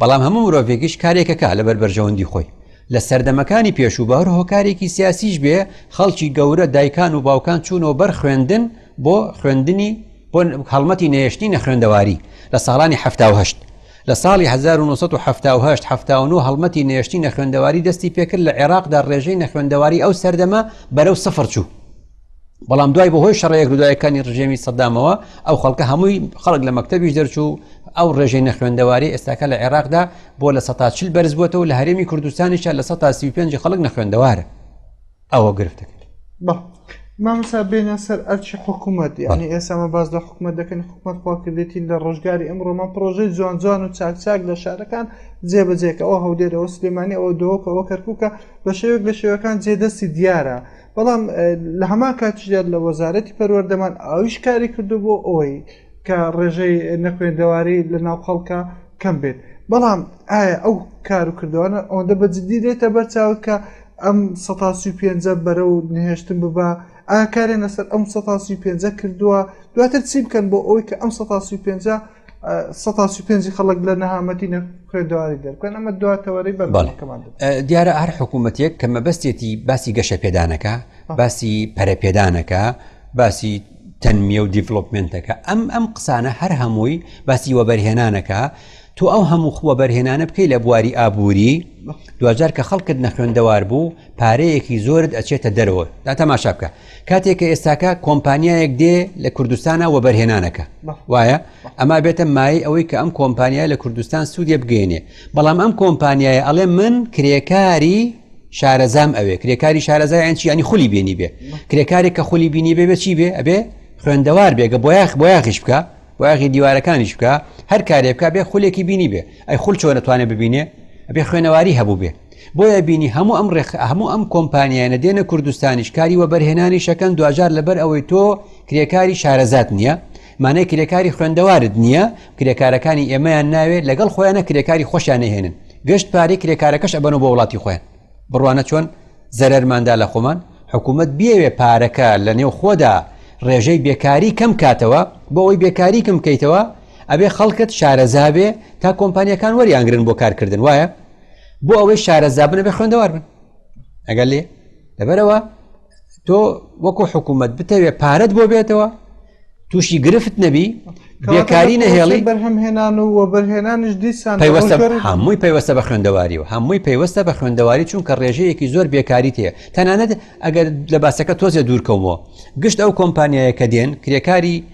بەڵام هەموو مرۆڤێکیش کارێکەکە لە بەر بەرژەوەندی خۆی لە سەردەمەکانی پێشوو بە هەر هۆکارێکی سیاسیش بێ خەڵکی گەورە دایکان و باوکان چوونەوە بەر خوێندن بۆ خوێندنی بۆ هەڵمەتی نێشتنی نەخوێندەواری لە ساڵانی هەه لە ساڵی 1970 هەڵمەتی نێشتنی نەخوێندەواری دەستی پێکرد لە عێراقدا ڕێژەی نەخوێندەواری ئەو سەردەمە بەرەو سفر چوو بەڵام دوای بەهۆی شەڕەیەک ردایەکانی ڕژێمی سەدامەوە ئەو خەڵکە هەمووی خەڵک لە مەکتتەبیش دەرچوو ئەو ڕێژەی نەخوێندەواری ئێستاکە لە عێراقدا بۆ لە 1970 بەرز بووەوە لە هەرێمی کوردستانیشە لە 1970 خەڵک نەخوێندەوارە ئەوە گرفتە کرد بە مامسا بێنە سەر ئەرچی حکوومەت یعنی ئێسامە باز لە حکوومەت دەکەن حکوومەت خواکردێتی لە ڕۆژگاری ئەم ڕۆمان پرۆژەی جوان جوان و چاکچاک لە شارەکان جێبەجێکە ئەو هەولێرەوە سلێمانی ئەوە دۆک ئەوە کەرکووکە بە شێوێک لە شێوەکان جێدەستی دیارە بەڵام لە هەما کاتژدار لە وەزارەتی پەروەەردەمان ئاویش کاری کردو بۆ ئەوەی کە ڕێژەی نەخوێندەواری لە ناو خەڵکە کەم بێت بەڵام ئایا ئەو کار و کردوانە ئەوەندە بە جددی دێتە بەرچاوت کە ئەم 1950 بەرە و نهێشتن ببە ئاکارێن لەسەر ئەم 1950 کردووە دواتر چی بکەن بۆ ئەوەی کە ئەم 1950 پێنج خەڵک لە نەهامەتی خوێندەواری دەرکەن ئەمە دواتەوەری بەڵکەمان دیارە هەر حکوومەتێک کە مەبەستێتی باسی گەشە پێدانەکە باسی پەرەپێدانەکە باسی تەنمیە و دیڤلۆپمنتەکە ئەم ئەم قسانە هەر هەمووی باسی وەبەرهێنانەکە تۆ ئەو هەموو خووە بەرهێنانە بکەی لە بواری ئابووری دوجار کە خەڵکت نەخوێندەوار بوو پارەیەکی زۆرت ئەچێتە دەرەوە دا تەماشا بکە کاتێک کە ئێستاکە کۆمپانیایەک دێ لە کوردستانە وەبەرهێنانەکە وایە ئەما بێتە مای ئەوەی کە ئەم کۆمپانیای لە کوردستان سوودێ بگەێنێ بەڵام ئەم کۆمپانیایە ئەڵێ من کرێکاری شارەزام ئەوێ کرێکاری شارەزای ئەنچی ینی خولی بینی بێ کرێکارێک کە خولی بینی بێ بە چی بێ ئەبێ خوێندەوار بێگە بۆ یاخ بۆ یاخیش بکە بۆ یاخی دیوارەکانیش بکە هەر کارێ بکە بێ خولێکی بینی بێ ئەی خول چۆن نەتوانێت ببینێ ئەبێ خوێنەواری هەبوو بێ بۆیە بینی هەموو ئەم ڕێخ هەموو ئەم کۆمپانیانە دێنە کوردستانیش کاری وەبەرهێنانی شەکەن دوجار لەبەر ئەوەی تۆ کرێکاری شارەزات نییە مانای کرێکاری خوێندەوارت نییە کرێکارەکانی ئێمەیان ناوێت لەگەڵ خۆیانە کرێکاری خۆشیان نەهێنن گشت پارەی کرێکارەکەش ئەبەنەوە بۆ وڵاتی خۆیان بڕوانە چۆن زەرەرماندا لە خۆمان حکوومەت بیەوێ پارەکە لە نێو خۆدا ڕێژەی بێکاری کەم کاتەوە بۆ ئەوی بێکاری کەم بکەیتەوە ئەبێ خەڵکت شارەزابێ تا کۆمپانیەکان وەریانگرن بۆ کارکردن وایە بۆ ئەوەی شارەزابن بە خوێندەوار بن ئەگەر لێ لەبەرەوە تۆ وەکو حکوومەت بتەوێت پارەت بۆ بێتەوە تووشی گرفت نەبی بێکاری نەهێڵی بەرهەمهێنان و وەبەرهێنانش دیسان پەیوەستە هەمووی پەیوەستە بە خوێندەواری و هەمووی پەیوەستە بە خوێندەواری چونکە ڕێژەیەکی زۆر بێکاری تێ تەنانەت ئەگەر لە باسەکە تۆزێ دوورکەومەوە گشت ئەو کۆمپانیایە کە دێن کرێکاری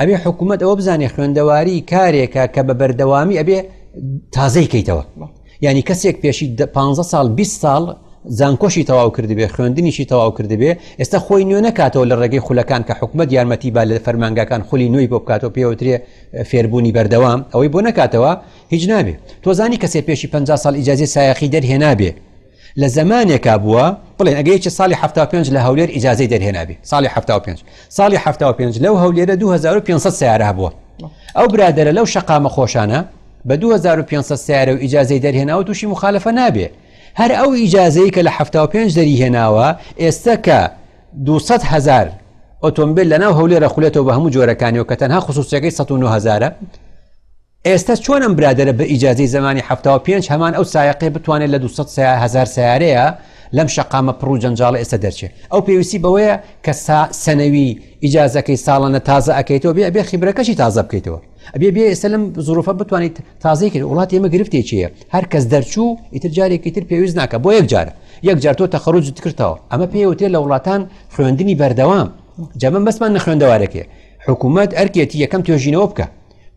ئەبێ حکوومەت ئەوە بزانێ خوێندەواری کارێکە کە بە بەردەوامی ئەبێ تازەی کەیتەوە ینی کەسێک پێشی 15 سال 20 ساڵ زانکۆشی تەواو کردبێ خوێندنیشی تەواو کردبێ ئێستا خۆی نوێ نکاتەوە لە ڕێگەی خولەکان کە حکومت یارمەتی با لە فەرمانگاکان خولی نوێی بۆ بکاتەوە پێوترێ فێربوونی بەردەوام ئەوەی بۆ نکاتەوە هیچ نابێ تۆزانی کەسێ پێشی 50 سال ئیجازی سایەخی دەرهێنابێ لە زەمانێکا بووە، بڵێن ئەگەر یەکی ساڵی حەفتا و پێنج لە هەولێر ئیجازەی دەرهێنابێ، ساڵی حەفتا و پێنج، ساڵی حەفتا و پێنج لەو هەولێرە دوو هەزار و پێنج سەد سەیارە هەبووە. ئەو برادەرە لەو شەقامە خۆشانە بە دوو هەزار و پێنج سەد سەیارە و ئیجازەی دەرهێنا و تووشی مخالفە نابێ. هەر ئەو ئیجازەیە کە لە حەفتا و پێنج دەری هێناوە، ئێستە کە دوو سەد هەزار ئۆتۆمبیل لەناو هەولێرە خولێتەوە بە هەموو جۆرەکانیەوە کە تەنها خصوصیەکەی سەد و نۆ هەزارە، ئێستا چۆن ئەم برادەرە بە ئیجازەی زمانی حفتا و پێنج هەمان ئەو سایقێ بتوانێت لە 200 هزار سیارەیە لەم شەقامە پڕ و جەنجاڵ ئێستا دەرچێ ئەو پێویستی بەوەیە کە سا سەنەوی ئیجازەکەی ساڵانە تازە ئەکەیتەوە بێ بێ خیبرەکەشی تازە بکەیتەوە ئەبێ بێ ئێستا لەم زروفە بتوانیت تازەی کرد وڵات ئێمە گرفتێکیە هەر کەس دەرچوو ئیتر جارێکی تر پێویست ناکە بۆ یەک جارە یەک جار تۆ تەخەرجت کردەوە ئەمە پێوتێ لە وڵاتان خوێندنی بەردەوام جەمە بەسمان نەخوێندەوارەکێ حکوومەت ئەرکێتی یەکەم توێژینەوە بکە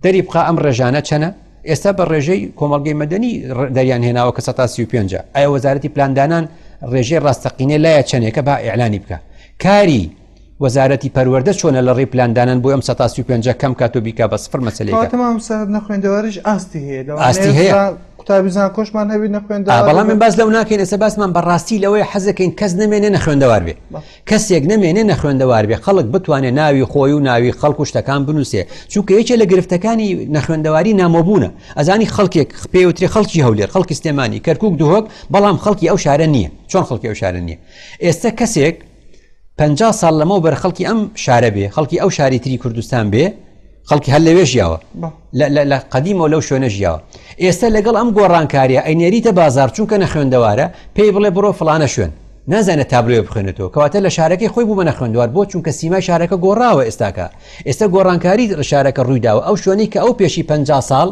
دەری بخە ئەم ڕێژانە چەنە ئێستا بە ڕێژەی کۆمەلگەی مەدەنی دەریان هێناوە کە 135 ئایا وەزارەتی پلاندانان ڕێژەی ڕاستەقینە لایە چەندێکە با ئیعلانی بکە کاری وەزارەتی پەروەەردە چۆنە لە ڕێ پلاندانان بۆ ئەم 135 کەم کات و بیکا بە سفر مەسلەکەمام سەر نەخوێندەوارش ئاستی هەیە ئاستی هەیە قوتابیزان کۆشمان هەبی نەخوێندا بەڵام من باز لەو ناکەین ئێستا باسمان بەڕاستی لەوەی حەزەکەین کەس نمێنێ نەخوێندەوار بێ کەسێک نەمێنێ نەخوێندەوار بێ خەڵک بتوانێت ناوی خۆی و ناوی خەڵک و شتەکان بنووسێ چونکە یەکێ لە گرفتەکانی نەخوێندەواری نامۆبوونە ئەزانی خەڵکێک خپێ و تری خەڵکی هەولێر خەڵکی سلێمانی کەرکک دهۆک بەڵام خەڵکی ئەو شارە نییە چۆن خەڵکی ئەو شارە نییە ئێستا کەسێک پ ساڵ لەمەو بەر خەڵکی ئەم شارە بێ خەڵکی ئەو شاری تری کوردستان بێ خەڵکی هەر لەوێ ژیاوە لە قەدیمەوە لەو شوێنە ژیاوە ئێستا لەگەڵ ئەم گۆڕانکاریە ئەینێریتە بازار چونکە نە خوێندەوارە پێی بڵێ بڕۆ فلانە شوێن نازانە تابلۆێ بخوێنێتەوە کەواتە لە شارەکەی خۆی بوومەە خوێندوار بۆ چونکە سیمای شارەکە گۆڕاوە ئێستاکە ئێستا گۆڕانکاری لە شارەکە ڕوویداوە ئەو شوێنەی کە ئەو پێشی پ ساڵ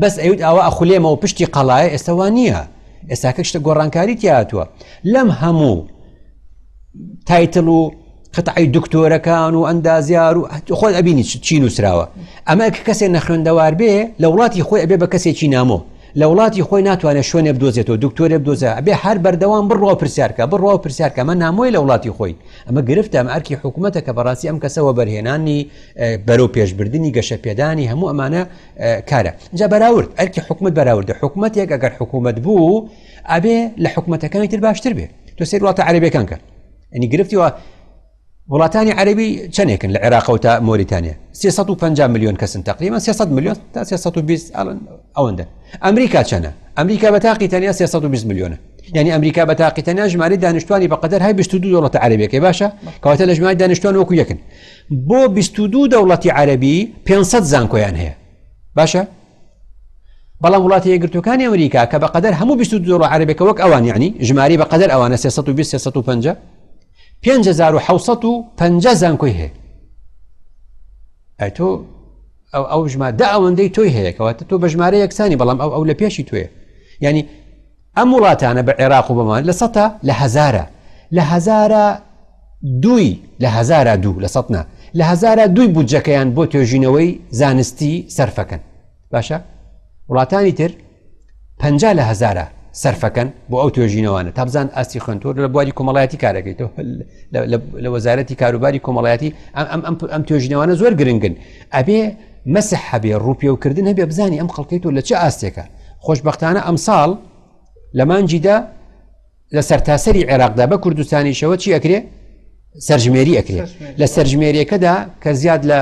بەس ئەوت ئەوە ئەخولێمەوە پشتی قەڵایە ئێستاوان نییە ئێستاکە شتە گۆڕانکاری تیاتوە لەم هەموو تایتل و قەتعی دکتۆرەکان و ئەندازیار و خۆت ئەبینی چی نووسراوە ئەمە کە کەسێک نەخوێندەوار بێ لە وڵاتی خۆی ئەبێ بە کەسێکی نامۆ لە وڵاتی خۆی ناتوانێت شوێنێ بدۆزێتەوە دکتۆرێ بدۆزە ئەبێ هەر بەردەوام بڕوا پرسیارکە بڕوا پرسیارکە ئەمە نامۆی لە وڵاتی خۆی ئەمە گرفتە ئەم ئەرکی حکوومەتە کە بەڕاستی ئەم کەسەوە بەرهێنانی بەرەو پێشبردننی گەشە پێدانی هەموو ئەمانە کارە جا بەراورد ئەرکی حکوومەت بەراوردە حکوومەت یەک ئەگەر حکوومەت بوو ئەبێ لە حکوومەتەکانی تر باشتر بێ تۆ سێر وڵاتە عەربەکان کە ئەنی گرفتیوە وڵاتانی عەربی چەندێکن لە عێراقەوە تا مۆریتانیا 350 میلیۆن کەسن تقریبا 300 میلیۆن تا 320 ئەوەندە ئەمریکا چەنە ئەمریکا بە تاقی تەنیا 320 میلیۆنە یعنی ئەمریکا بە تاقی تەنیا ژماری دانیشتوانی بەقدر های 22 دەوڵەت عربەکەی باشە کەواتە لە ژماری دانیشتوان وەکو یەکن بۆ 22 دەوڵەتی عربی 500 زانکۆیان هەیە باشە بەڵام وڵاتی یەکگرتوەکانی ئەمریکا کە بەقدر هەموو 22 دۆڵ عربێکە وەک ئەوان یعنی ژماری بەقدر ئەوانە 350 5650 زانکۆی هەیە ئەی تۆ ئەو ئەو ژما دا ئەوەندەی تۆی هەیە کەواتە تۆ بە ژمارە یەکسانی بەڵام ئەو ئەو لە پێشی توێ ینی ئەم وڵاتانە بە عێراق و بەمان لە سەتا لە هەزارە لە هەزارە دووی لە هەزارە دوو لە سەد نا لە هەزارە دووی بودجەکەیان بۆ توێژینەوەی زانستی سەرفەکەن باشە وڵاتانی تر پ لە هەزارە سەرفەکەن بۆ ئەو توێژینەوانە تابزان ئاستی خوێنتۆر لە بواری کۆمەڵایەتی کارەکەیتەوە لە وەزارەتی کاروباری کۆمەڵایەتی ئەم ئەم توێژینەوانە زۆر گرنگن ئەبێ مەسح هەبێ ڕوپێوکردن هەبێ بزانانی ئەم خەڵکەی تۆ لە چه ئاستێکە خۆشببختانە ئەمساڵ لە مانجیدا لە سەرتاسەری عێراقدا بە کوردستانیشەوە چی ئەکرێ سەرژمێری ئەکرێ لە سەرژمێریەکەدا کە زیاد لە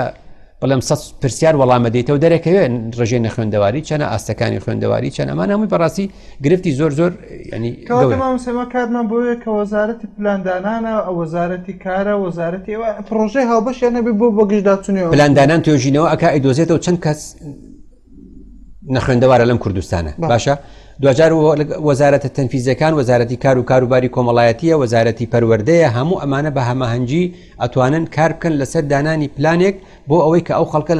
بەڵێم سە پرسیار وەڵامە دەیتەوە دەرەکەوێن ڕژێ نە خوێندەواری چەنە ئاستەکانی خوێندەواری چەند ئەمان هەمووی بەڕاستی گرفتی زۆر زۆر سەما کارمان بۆیە کە وەزارەتی پلاندانانە ئە وەزارەتی کارە وەزارەتی ئەوە پرۆژەی هاوبەشیان نەبێ بۆ بەگشتداچنێ پلاندانان توێژینەوە ئەک ئەیدۆزێتەوە چەند کەس نەخوێندەوارە لەم کوردستانە باشە دوجار وەزارەتە تەنفیزەکان وەزارەتی کار و کاروباری کۆمەڵایەتیە وەزارەتی پەروەردەیە هەموو ئەمانە بە هەمەهەنگی ئەتوانن کار بکەن لەسەر دانانی پلانێک بۆ ئەوەی کە ئەو خەڵکە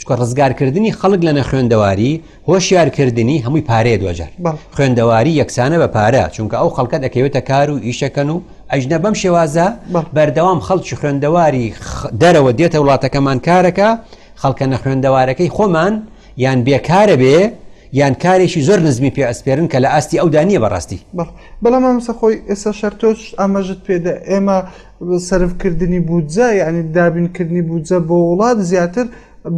چکە ڕزگارکردنی خەڵک لە نەخوێندەواری هۆشیار کردنی هەمووی پارەیە دواجار بەڵێ. خوێندەواری یەکسانە بە پارە چونکە ئەو خەڵکە دەکەوێتە کار و ئیشەکەن و ئەژنە بەم شێوازە بەڵێ. بەردەوام خەڵکی خوێندەواری دەرەوە دێتە وڵاتەکەمان کارەکە خەڵکە نەخوێندەوارەکەی خۆمان یان بێکارە بێ یان کارێکی زۆر نزمی پێ ئەسپێرن کە لە ئاستی ئەودا نییە بەڕاستی. بەڵێ بەڵام مامۆستا خۆی ئێستا شەر تۆش ئاماژەت پێدا ئێمە سەرفکردنی بودجە یانی دابینکردنی بودجە بۆ وڵات زیاتر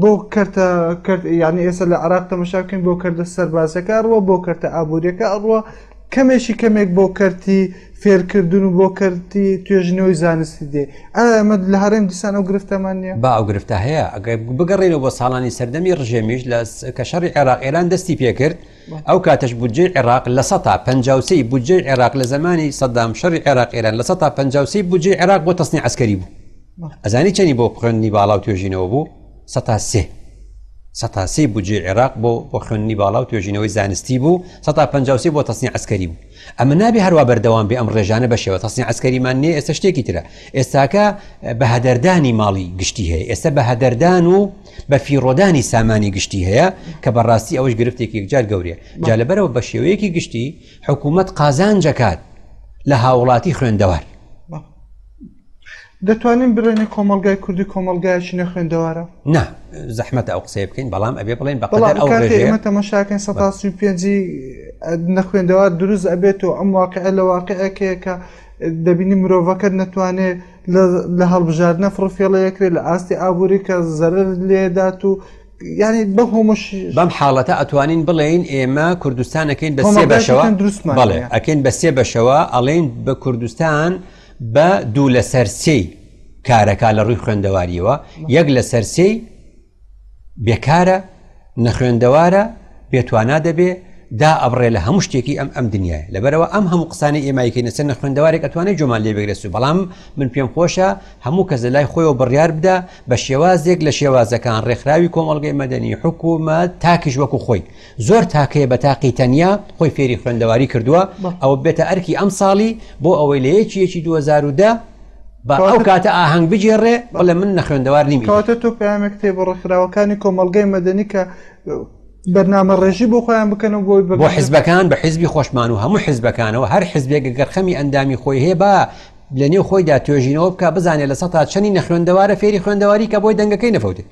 بۆ کەرتە کەرت یعنی ئێستا لە عراق تەمەشا بکەین بۆ کردە سەربازەکە ئەڕوە بۆ کەرتە ئابوووریەکە ئەڕوە کەمێکی کەمێک بۆ کەرتی فێرکردن و بۆ کەرتی توێژنەوەی زانستی دێ ئەمە لە هەرێم دیسان ئەو گرفتەمان نیە با ئەو گرفتە هەیە ئەگەر بگەڕێنەوە بۆ ساڵانی سەردەمی ڕژێمیش لە کە شەڕی عێراق ئێران دەستی پێکرد ئەو کاتەش بودجەی عێراق لە سەتا پەنجا و سێی بودجەی عێراق لە زەمانی سەدام شەڕی عێراق ئێران لە سەتا پەنجا و سێی بودجەی عێراق بۆ تەسنی عەسکەری بوو ئەزانی چەنی بۆ خوێندنی باڵا و توێژینەوە بوو سەتا سێ سەتا سێی بودجەی عێراق بۆ بۆ خوێندنی باڵا و توێژینەوەی زانستی بوو سەتا پەنجا و سێ بۆ تەسنی عەسکەری بوو ئەمە نابێ هەروە بەردەوام بێ ئەم ڕێژانە بەشێوە تەسنی عەسکەریمان نیە ئێستا شتێکی ترە ئێستاکە بە هەدەردانی ماڵی گشتی هەیە ئێستا بە هەدەردان و بە فیڕۆدانی سامانی گشتی هەیە کە بەڕاستی ئەوەش گرفتێک یەکجار گەورێ جا لەبەرەوە بە شێوەیەکی گشتی حکوومەت قازانجەکات لە هاوڵاتی خوێندەوار دەتوانین بڵێنە کۆمەلگای کوردی کۆمەلگایکی نەخوێندەوارە نا زەحمەتە ئەو قسەی بکەین بەڵام ئەبێ بڵێن بەڵاممە تەمەشاکەن سە و پێنجی نەخوێندەوار دروست ئەبێت و ئەم واقع لە واقعەکەیە کە دەبینی مرۆڤەکەت نەتوانێت لە هەڵبژاردنە فڕفێڵەیەکرێت لە ئاستی ئابووری کە زەرر لێدات و یعنی بە هۆمش بەم حاڵەتە ئەتوانین بڵێین ئێمە کوردستانەکەین بە سێ بەشەوە دروستمان بڵێ ئەکەین بە سێ بەشەوە ئەڵێن بە کوردستان بە دوو لە سەرسەی کارەکە لە ڕووی خوێندەواریەوە یەک لە سەرسەی بێکارە نەخوێندەوارە بێتوانا دەبێ دا ئەبڕێ لە هەموو شتێکی ئەم ئەم دنیاە لەبەرەوە ئەم هەموو قسانی ئێمایکەی نەسەر نەخوێندەوارێک ئەتوانێت جۆمان لێ بگرێت و بەڵام من پێم خۆشە هەموو کەس لە لای خۆیەوە بڕیار بدا بە شێوازێک لە شێوازەکان ڕێکخراوی کۆمەڵگەی مەدەنی حکوومەت تاکیش وەکو خۆی زۆر تاکەیە بە تاقی تەنیا خۆی فێری خوێندەواری کردووە ئەوە ببێتە ئەرکی ئەم ساڵی بۆ ئەوەی لە یەکی یەکی 2010 بە ئەو کاتە ئاهەنگ بگێڕێ بەڵێ من نەخوێندەوار نیم کەواتە تۆ پامێک کتێ بە ڕێکخراوەکانی کۆمەلگەی مەدەنی کە بەرنامە ڕێژی بۆ خۆیان بکەنەوە بۆی بۆ حزبەکان بە حزبی خۆشمان و هەموو حزبەکانەوە هەر حزبێک گەرخەمی ئەندامی خۆی هەیە بە لە نێو خۆیدا توێژینەوە بکە بزانێت لە سە تا چەنی نەخوێندەوارە فێری خوێندەواری کە بۆی دەنگەکەی نەفەوتێت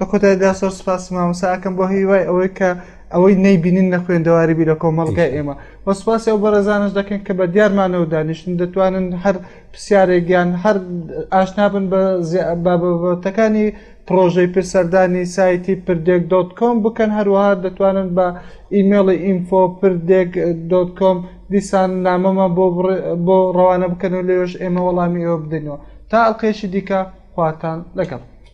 لە کۆتایدا سۆر سپاسی مامۆسا ئەکەم بۆ هیوای ئەوەی کە ئەوەی نەیبینین لە خوێندەواری بی لە کۆمەڵگای ئێمە وە سپاسی ئەو بەڕێزانش دەکەین کە بە دیارمانەوە دانیشتن دەتوانن هەر پرسیارێکیان هەر ئاشنابن بە بابەتەکانی پرۆژەی پرسەردانی سایتی پردێک دۆت کۆم بکەن هەروەها دەتوانن بە ئیممەڵی ئینفۆ پردێک دۆت کۆم دیسان نامەمان بۆ بۆ ڕەوانە بکەن و لێش ئێمە وەڵامی ئێوە بدەینەوە تا ئەڵلقێکی دیکە خواتان لەگەڵ